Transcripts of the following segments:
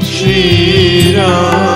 Shri Ram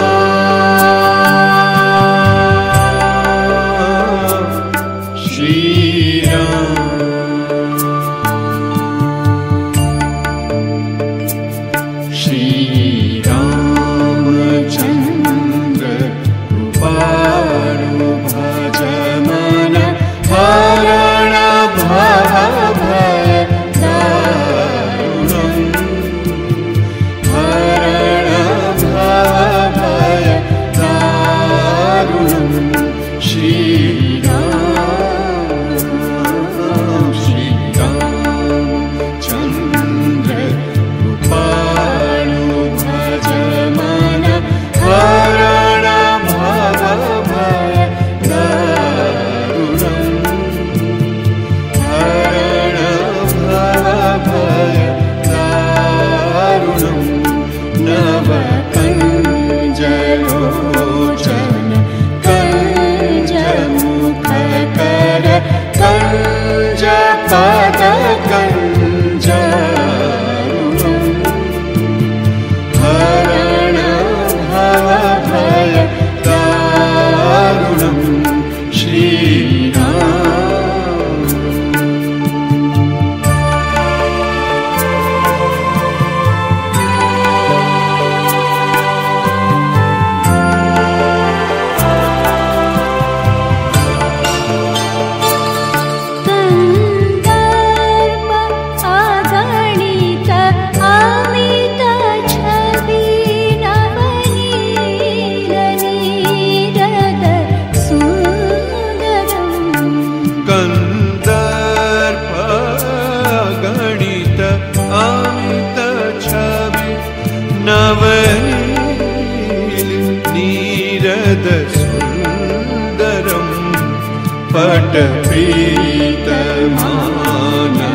Nirod सुन्दरं पट पीतमाना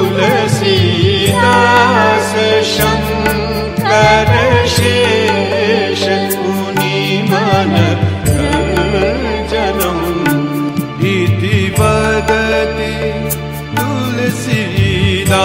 तुलसीदासशङ्कर शेष मुनीमानचन इति वदति तुलसीला